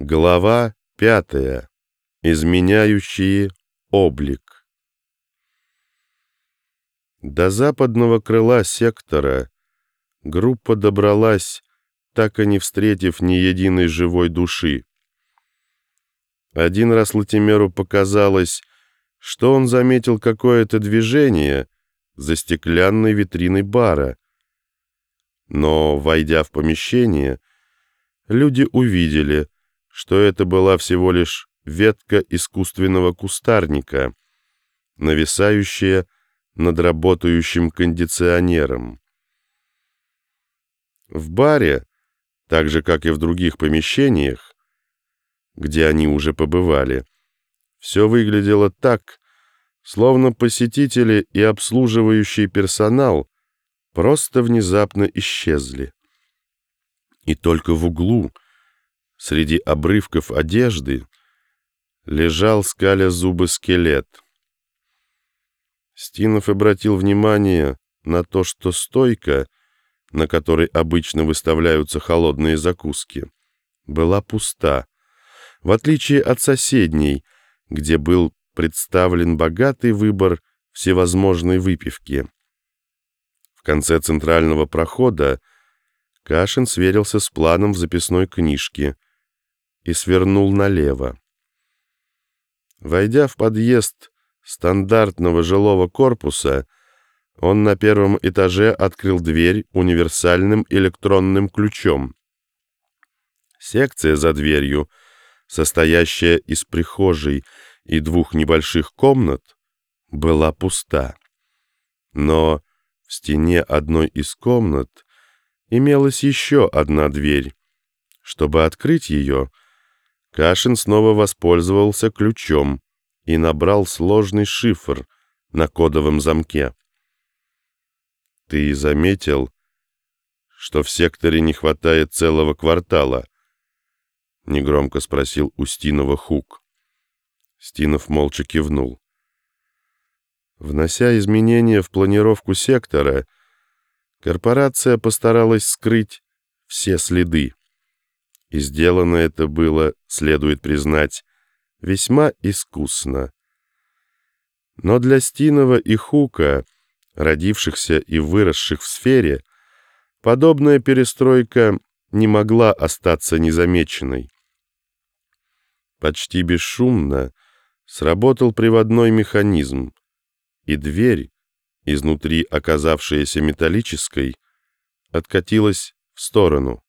Глава пятая. Изменяющие облик. До западного крыла сектора группа добралась, так и не встретив ни единой живой души. Один раз Латимеру показалось, что он заметил какое-то движение за стеклянной витриной бара. Но, войдя в помещение, люди увидели — что это была всего лишь ветка искусственного кустарника, нависающая над работающим кондиционером. В баре, так же, как и в других помещениях, где они уже побывали, все выглядело так, словно посетители и обслуживающий персонал просто внезапно исчезли. И только в углу — Среди обрывков одежды лежал, скаля зубы, скелет. Стинов обратил внимание на то, что стойка, на которой обычно выставляются холодные закуски, была пуста, в отличие от соседней, где был представлен богатый выбор всевозможной выпивки. В конце центрального прохода Кашин сверился с планом в записной книжке — и свернул налево. Войдя в подъезд стандартного жилого корпуса, он на первом этаже открыл дверь универсальным электронным ключом. Секция за дверью, состоящая из прихожей и двух небольших комнат, была пуста. Но в стене одной из комнат имелась еще одна дверь. Чтобы открыть ее, Кашин снова воспользовался ключом и набрал сложный шифр на кодовом замке. «Ты заметил, что в секторе не хватает целого квартала?» — негромко спросил Устинова Хук. Стинов молча кивнул. Внося изменения в планировку сектора, корпорация постаралась скрыть все следы. И сделано это было, следует признать, весьма искусно. Но для Стинова и Хука, родившихся и выросших в сфере, подобная перестройка не могла остаться незамеченной. Почти бесшумно сработал приводной механизм, и дверь, изнутри оказавшаяся металлической, откатилась в сторону.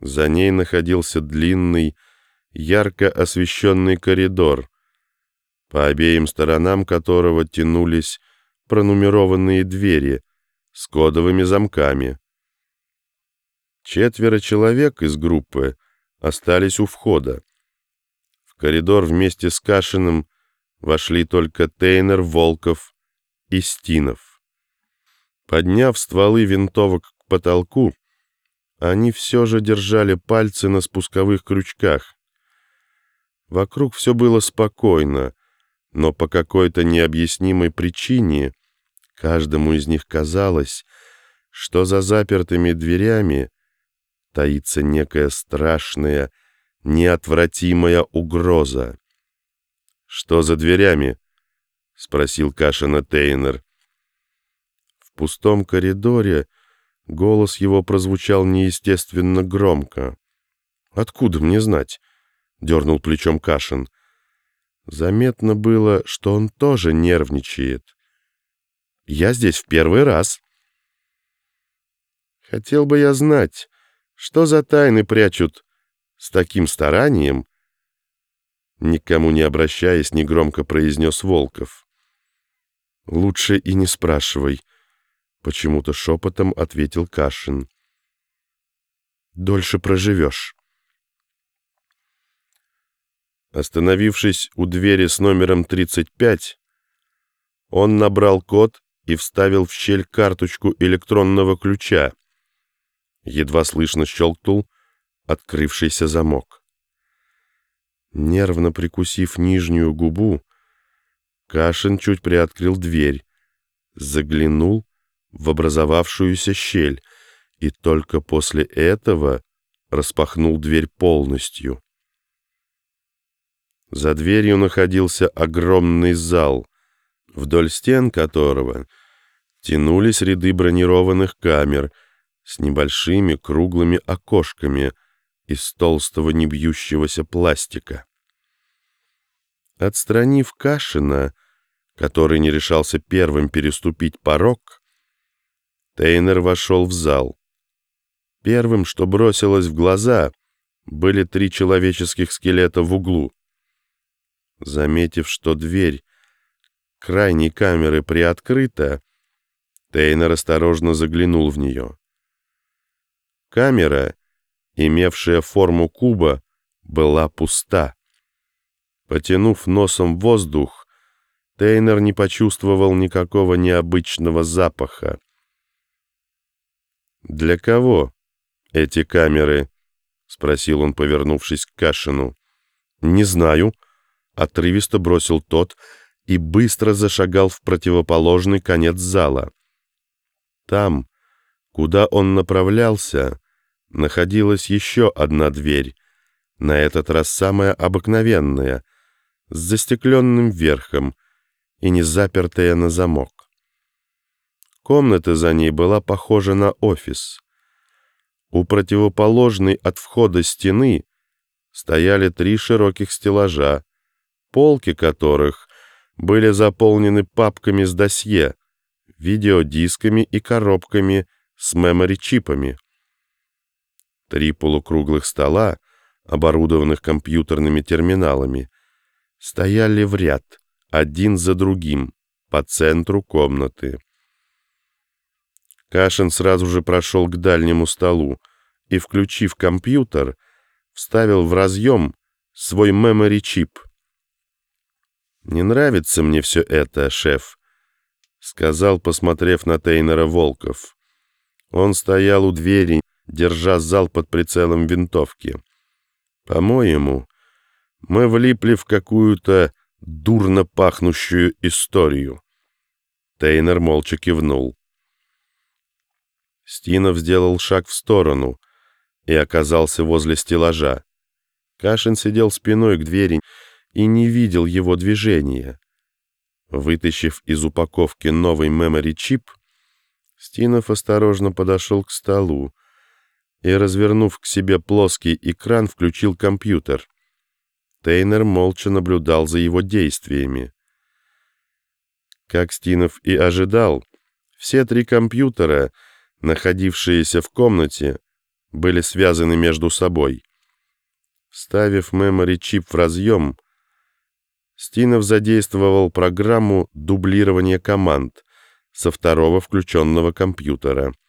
За ней находился длинный, ярко освещенный коридор, по обеим сторонам которого тянулись пронумерованные двери с кодовыми замками. Четверо человек из группы остались у входа. В коридор вместе с Кашиным вошли только Тейнер, Волков и Стинов. Подняв стволы винтовок к потолку, они все же держали пальцы на спусковых крючках. Вокруг все было спокойно, но по какой-то необъяснимой причине каждому из них казалось, что за запертыми дверями таится некая страшная, неотвратимая угроза. «Что за дверями?» — спросил Кашина Тейнер. В пустом коридоре Голос его прозвучал неестественно громко. «Откуда мне знать?» — дернул плечом Кашин. Заметно было, что он тоже нервничает. «Я здесь в первый раз». «Хотел бы я знать, что за тайны прячут с таким старанием?» Никому не обращаясь, негромко произнес Волков. «Лучше и не спрашивай», Почему-то шепотом ответил Кашин. «Дольше проживешь». Остановившись у двери с номером 35, он набрал код и вставил в щель карточку электронного ключа. Едва слышно щелкнул открывшийся замок. Нервно прикусив нижнюю губу, Кашин чуть приоткрыл дверь, заглянул в образовавшуюся щель и только после этого распахнул дверь полностью. За дверью находился огромный зал, вдоль стен которого тянулись ряды бронированных камер с небольшими круглыми окошками из толстого небьющегося пластика. Отстранив Кашина, который не решался первым переступить порог, Тейнер вошел в зал. Первым, что бросилось в глаза, были три человеческих скелета в углу. Заметив, что дверь крайней камеры приоткрыта, Тейнер осторожно заглянул в нее. Камера, имевшая форму куба, была пуста. Потянув носом воздух, Тейнер не почувствовал никакого необычного запаха. «Для кого эти камеры?» — спросил он, повернувшись к Кашину. «Не знаю», — отрывисто бросил тот и быстро зашагал в противоположный конец зала. Там, куда он направлялся, находилась еще одна дверь, на этот раз самая обыкновенная, с застекленным верхом и не запертая на замок. Комната за ней была похожа на офис. У противоположной от входа стены стояли три широких стеллажа, полки которых были заполнены папками с досье, видеодисками и коробками с мемори-чипами. Три полукруглых стола, оборудованных компьютерными терминалами, стояли в ряд, один за другим, по центру комнаты. Кашин сразу же прошел к дальнему столу и, включив компьютер, вставил в разъем свой memory-чип. «Не нравится мне все это, шеф», — сказал, посмотрев на Тейнера Волков. Он стоял у двери, держа зал под прицелом винтовки. «По-моему, мы влипли в какую-то дурно пахнущую историю». Тейнер молча кивнул. Стинов сделал шаг в сторону и оказался возле стеллажа. Кашин сидел спиной к двери и не видел его движения. Вытащив из упаковки новый мемори-чип, Стинов осторожно подошел к столу и, развернув к себе плоский экран, включил компьютер. Тейнер молча наблюдал за его действиями. Как Стинов и ожидал, все три компьютера — находившиеся в комнате, были связаны между собой. Ставив memory-чип в разъем, Стинов задействовал программу дублирования команд со второго включенного компьютера —